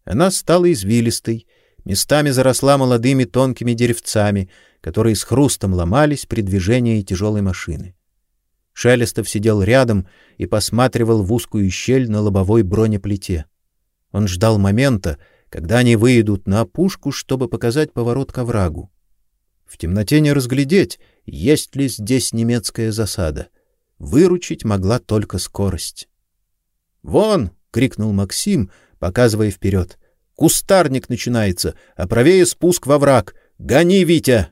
Она стала извилистой, местами заросла молодыми тонкими деревцами, которые с хрустом ломались при движении тяжелой машины. Шелестов сидел рядом и посматривал в узкую щель на лобовой бронеплите. Он ждал момента, когда они выйдут на опушку, чтобы показать поворот к оврагу. В темноте не разглядеть, есть ли здесь немецкая засада. Выручить могла только скорость. «Вон!» — крикнул Максим, показывая вперед. «Кустарник начинается, а правее спуск во враг. Гони, Витя!»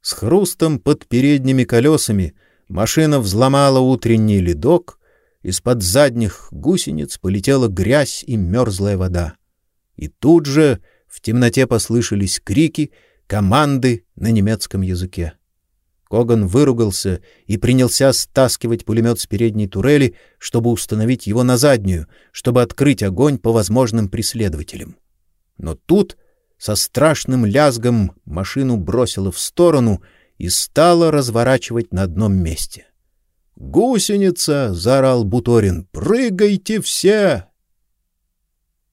С хрустом под передними колесами машина взломала утренний ледок, из-под задних гусениц полетела грязь и мерзлая вода. И тут же в темноте послышались крики, команды на немецком языке. Коган выругался и принялся стаскивать пулемет с передней турели, чтобы установить его на заднюю, чтобы открыть огонь по возможным преследователям. Но тут со страшным лязгом машину бросило в сторону и стало разворачивать на одном месте. «Гусеница!» — заорал Буторин. «Прыгайте все!»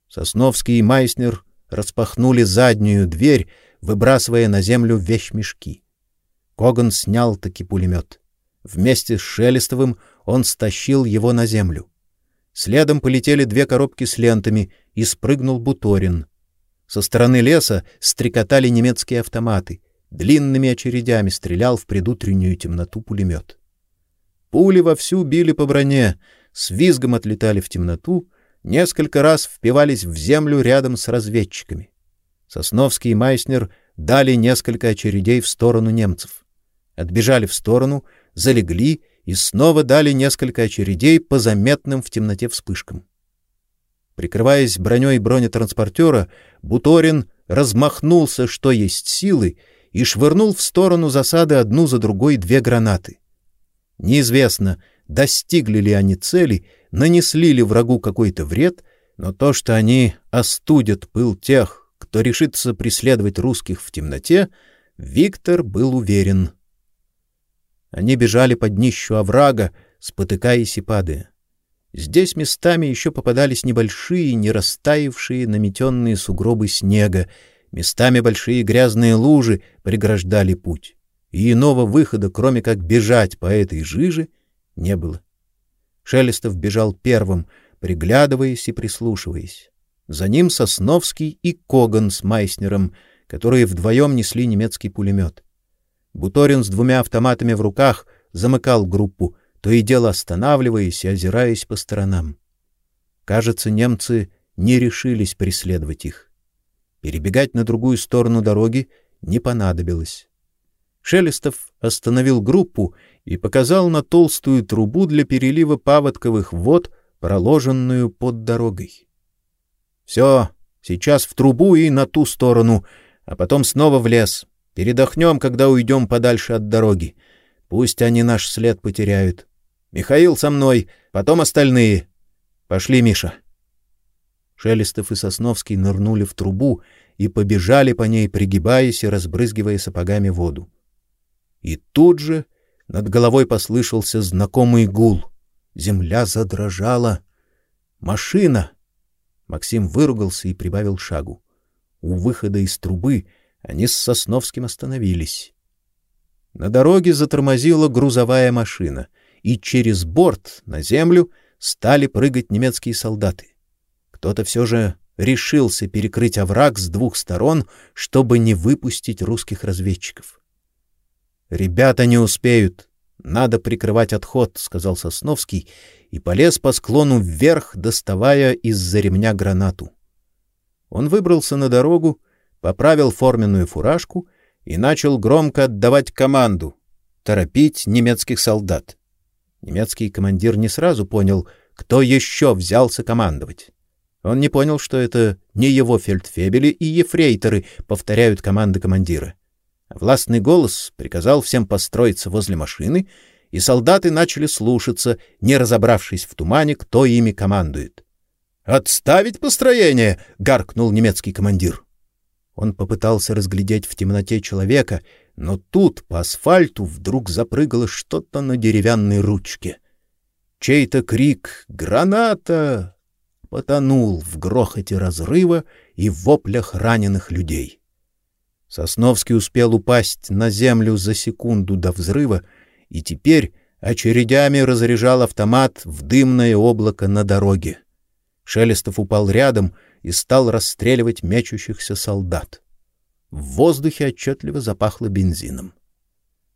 Сосновский и Майснер распахнули заднюю дверь, выбрасывая на землю вещмешки. Коган снял таки пулемет. Вместе с Шелестовым он стащил его на землю. Следом полетели две коробки с лентами, и спрыгнул Буторин. Со стороны леса стрекотали немецкие автоматы. Длинными очередями стрелял в предутреннюю темноту пулемет. Пули вовсю били по броне, с визгом отлетали в темноту, несколько раз впивались в землю рядом с разведчиками. Сосновский и Майснер дали несколько очередей в сторону немцев. Отбежали в сторону, залегли и снова дали несколько очередей по заметным в темноте вспышкам. Прикрываясь броней бронетранспортера, Буторин размахнулся, что есть силы, и швырнул в сторону засады одну за другой две гранаты. Неизвестно, достигли ли они цели, нанесли ли врагу какой-то вред, но то, что они остудят пыл тех, кто решится преследовать русских в темноте, Виктор был уверен. Они бежали под днищу оврага, спотыкаясь и падая. Здесь местами еще попадались небольшие, не растаявшие наметенные сугробы снега, местами большие грязные лужи преграждали путь и иного выхода, кроме как бежать по этой жиже, не было. Шелестов бежал первым, приглядываясь и прислушиваясь. За ним Сосновский и Коган с Майснером, которые вдвоем несли немецкий пулемет. Буторин с двумя автоматами в руках замыкал группу, то и дело останавливаясь и озираясь по сторонам. Кажется, немцы не решились преследовать их. Перебегать на другую сторону дороги не понадобилось. Шелестов остановил группу и показал на толстую трубу для перелива паводковых вод, проложенную под дорогой. Все, сейчас в трубу и на ту сторону, а потом снова в лес. Передохнем, когда уйдем подальше от дороги. Пусть они наш след потеряют. Михаил со мной, потом остальные. Пошли, Миша. Шелестов и Сосновский нырнули в трубу и побежали по ней, пригибаясь и разбрызгивая сапогами воду. И тут же над головой послышался знакомый гул. Земля задрожала. Машина! Максим выругался и прибавил шагу. У выхода из трубы они с Сосновским остановились. На дороге затормозила грузовая машина, и через борт на землю стали прыгать немецкие солдаты. Кто-то все же решился перекрыть овраг с двух сторон, чтобы не выпустить русских разведчиков. Ребята не успеют, надо прикрывать отход, сказал Сосновский и полез по склону вверх, доставая из-за ремня гранату. Он выбрался на дорогу, поправил форменную фуражку и начал громко отдавать команду торопить немецких солдат. Немецкий командир не сразу понял, кто еще взялся командовать. Он не понял, что это не его фельдфебели и ефрейторы повторяют команды командира. Властный голос приказал всем построиться возле машины, и солдаты начали слушаться, не разобравшись в тумане, кто ими командует. «Отставить построение!» — гаркнул немецкий командир. Он попытался разглядеть в темноте человека, но тут по асфальту вдруг запрыгало что-то на деревянной ручке. Чей-то крик «Граната!» потонул в грохоте разрыва и воплях раненых людей. Сосновский успел упасть на землю за секунду до взрыва и теперь очередями разряжал автомат в дымное облако на дороге. Шелестов упал рядом и стал расстреливать мечущихся солдат. В воздухе отчетливо запахло бензином.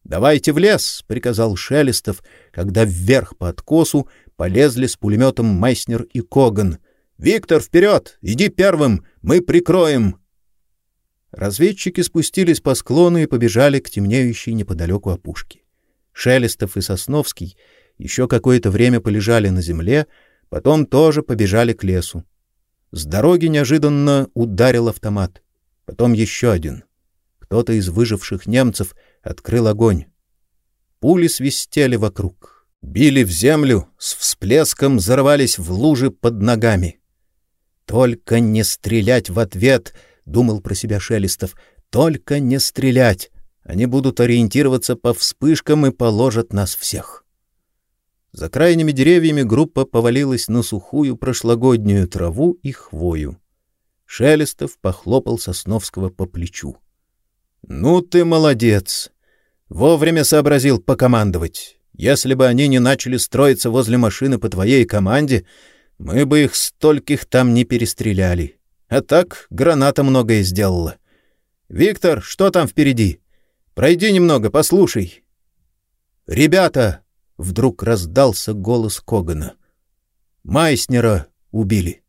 «Давайте в лес!» — приказал Шелестов, когда вверх по откосу полезли с пулеметом Майснер и Коган. «Виктор, вперед! Иди первым! Мы прикроем!» Разведчики спустились по склону и побежали к темнеющей неподалеку опушке. Шелестов и Сосновский еще какое-то время полежали на земле, потом тоже побежали к лесу. С дороги неожиданно ударил автомат. Потом еще один. Кто-то из выживших немцев открыл огонь. Пули свистели вокруг, били в землю, с всплеском взорвались в лужи под ногами. Только не стрелять в ответ, думал про себя Шелестов. Только не стрелять. Они будут ориентироваться по вспышкам и положат нас всех. За крайними деревьями группа повалилась на сухую прошлогоднюю траву и хвою. Шелестов похлопал Сосновского по плечу. Ну ты молодец. Вовремя сообразил покомандовать. Если бы они не начали строиться возле машины по твоей команде, мы бы их стольких там не перестреляли. А так граната многое сделала. Виктор, что там впереди? Пройди немного, послушай. Ребята, вдруг раздался голос Когана. Майснера убили.